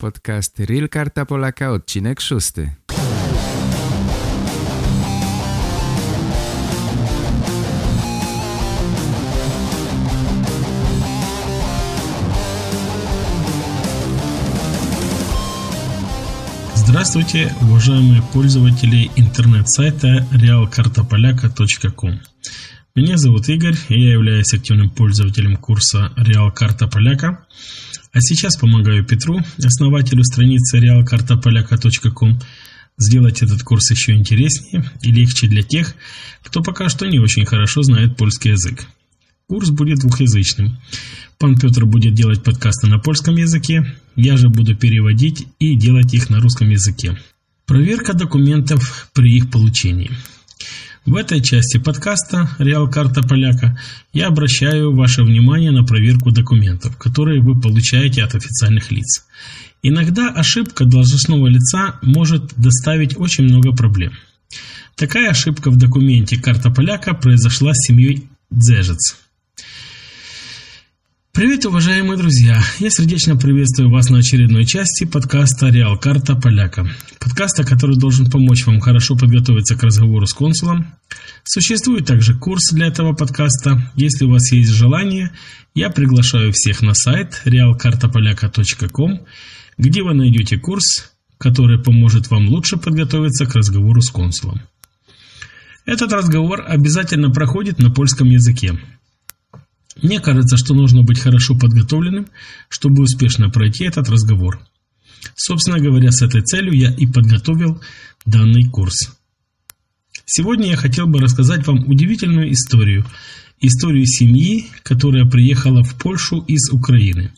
Podcast Real Karta Polaka, odcinek szósty. Здравствуйте, уважаемые пользователи интернет-сайта realkartapolaka.com. Меня зовут Игорь, я являюсь активным пользователем курса Реал Карта Поляка. А сейчас помогаю Петру, основателю страницы realkartapolaka.com, сделать этот курс еще интереснее и легче для тех, кто пока что не очень хорошо знает польский язык. Курс будет двухязычным. Пан Петр будет делать подкасты на польском языке, я же буду переводить и делать их на русском языке. Проверка документов при их получении. В этой части подкаста «Реал Карта Поляка» я обращаю ваше внимание на проверку документов, которые вы получаете от официальных лиц. Иногда ошибка должностного лица может доставить очень много проблем. Такая ошибка в документе «Карта Поляка» произошла с семьей Дзежец. Привет, уважаемые друзья! Я сердечно приветствую вас на очередной части подкаста «Реал Карта Поляка». Подкаста, который должен помочь вам хорошо подготовиться к разговору с консулом. Существует также курс для этого подкаста. Если у вас есть желание, я приглашаю всех на сайт realkartapolaka.com, где вы найдете курс, который поможет вам лучше подготовиться к разговору с консулом. Этот разговор обязательно проходит на польском языке. Мне кажется, что нужно быть хорошо подготовленным, чтобы успешно пройти этот разговор. Собственно говоря, с этой целью я и подготовил данный курс. Сегодня я хотел бы рассказать вам удивительную историю. Историю семьи, которая приехала в Польшу из Украины.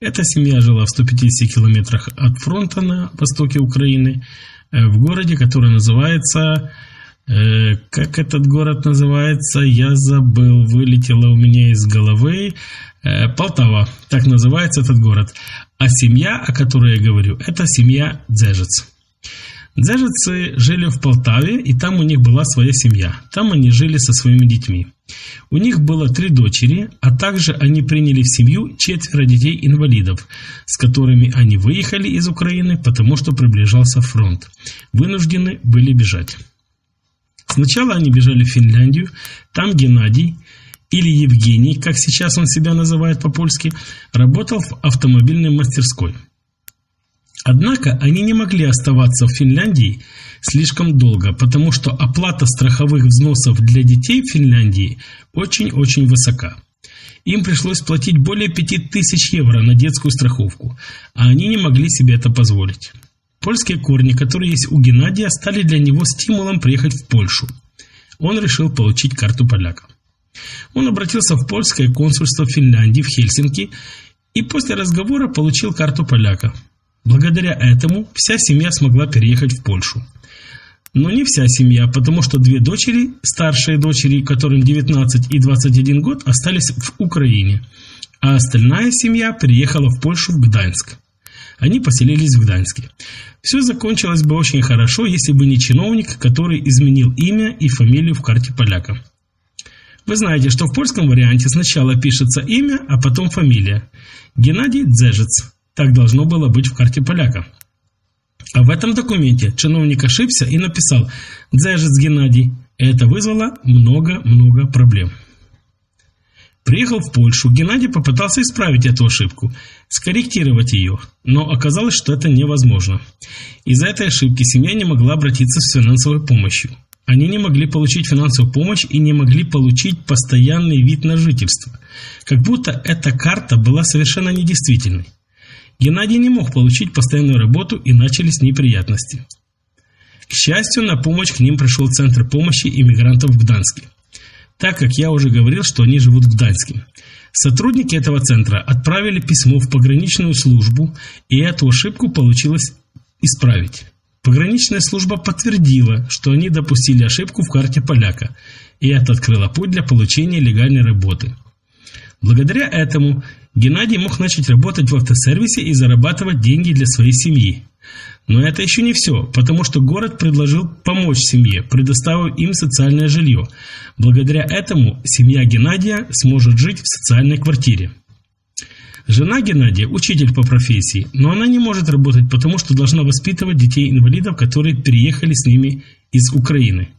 Эта семья жила в 150 километрах от фронта на востоке Украины, э, в городе, который называется Э, как этот город называется? Я забыл, вылетело у меня из головы. Э, Полтава, так называется этот город. А семья, о которой я говорю, это семья Дзежец. Дзежицы жили в Полтаве, и там у них была своя семья. Там они жили со своими детьми. У них было три дочери, а также они приняли в семью четверо детей-инвалидов, с которыми они выехали из Украины, потому что приближался фронт. Вынуждены были бежать. Сначала они бежали в Финляндию, там Геннадий, или Евгений, как сейчас он себя называет по-польски, работал в автомобильной мастерской. Однако они не могли оставаться в Финляндии слишком долго, потому что оплата страховых взносов для детей в Финляндии очень-очень высока. Им пришлось платить более 5000 евро на детскую страховку, а они не могли себе это позволить. Польские корни, которые есть у Геннадия, стали для него стимулом приехать в Польшу. Он решил получить карту поляка. Он обратился в польское консульство Финляндии в Хельсинки и после разговора получил карту поляка. Благодаря этому вся семья смогла переехать в Польшу. Но не вся семья, потому что две дочери, старшие дочери, которым 19 и 21 год, остались в Украине, а остальная семья переехала в Польшу в Гданьск. Они поселились в Гданьске. Все закончилось бы очень хорошо, если бы не чиновник, который изменил имя и фамилию в карте поляка. Вы знаете, что в польском варианте сначала пишется имя, а потом фамилия. Геннадий Дзежец. Так должно было быть в карте поляка. А в этом документе чиновник ошибся и написал «Дзежец Геннадий». Это вызвало много-много проблем. Приехал в Польшу, Геннадий попытался исправить эту ошибку, скорректировать ее, но оказалось, что это невозможно. Из-за этой ошибки семья не могла обратиться с финансовой помощью. Они не могли получить финансовую помощь и не могли получить постоянный вид на жительство. Как будто эта карта была совершенно недействительной. Геннадий не мог получить постоянную работу и начались неприятности. К счастью, на помощь к ним пришел Центр помощи иммигрантов в Гданске так как я уже говорил, что они живут в Гданьске. Сотрудники этого центра отправили письмо в пограничную службу, и эту ошибку получилось исправить. Пограничная служба подтвердила, что они допустили ошибку в карте поляка, и это открыло путь для получения легальной работы. Благодаря этому Геннадий мог начать работать в автосервисе и зарабатывать деньги для своей семьи. Но это еще не все, потому что город предложил помочь семье, предоставив им социальное жилье. Благодаря этому семья Геннадия сможет жить в социальной квартире. Жена Геннадия – учитель по профессии, но она не может работать, потому что должна воспитывать детей-инвалидов, которые переехали с ними из Украины.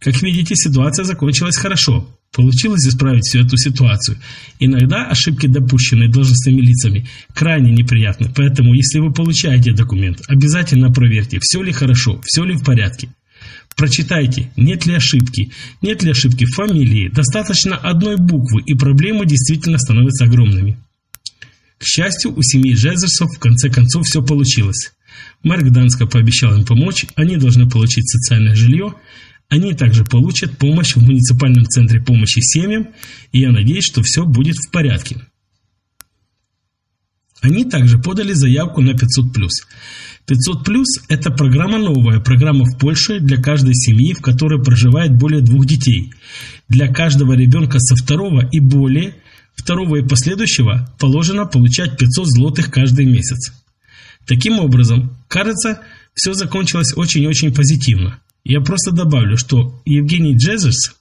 Как видите, ситуация закончилась хорошо. Получилось исправить всю эту ситуацию. Иногда ошибки, допущенные должностными лицами, крайне неприятны. Поэтому, если вы получаете документ, обязательно проверьте, все ли хорошо, все ли в порядке. Прочитайте, нет ли ошибки, нет ли ошибки в фамилии. Достаточно одной буквы, и проблемы действительно становятся огромными. К счастью, у семьи Жезерсов в конце концов все получилось. Мэр Гданска пообещал им помочь, они должны получить социальное жилье, они также получат помощь в муниципальном центре помощи семьям, и я надеюсь, что все будет в порядке. Они также подали заявку на 500+. 500+, это программа новая, программа в Польше для каждой семьи, в которой проживает более двух детей. Для каждого ребенка со второго и более, второго и последующего, положено получать 500 злотых каждый месяц. Таким образом, кажется, все закончилось очень-очень позитивно. Я просто добавлю, что Евгений Джезерс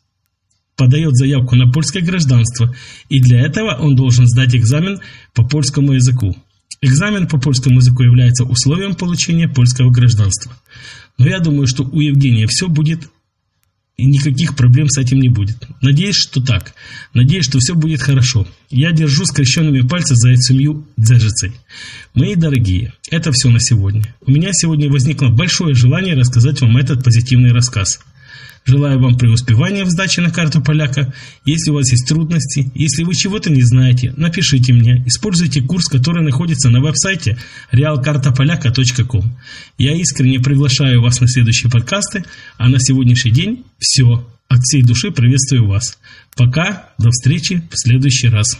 подает заявку на польское гражданство, и для этого он должен сдать экзамен по польскому языку. Экзамен по польскому языку является условием получения польского гражданства. Но я думаю, что у Евгения все будет никаких проблем с этим не будет. Надеюсь, что так. Надеюсь, что все будет хорошо. Я держу скрещенными пальцы за семью Дзержицей. Мои дорогие, это все на сегодня. У меня сегодня возникло большое желание рассказать вам этот позитивный рассказ. Желаю вам преуспевания в сдаче на карту поляка. Если у вас есть трудности, если вы чего-то не знаете, напишите мне. Используйте курс, который находится на веб-сайте realkartapolyaka.com. Я искренне приглашаю вас на следующие подкасты, а на сегодняшний день все. От всей души приветствую вас. Пока, до встречи в следующий раз.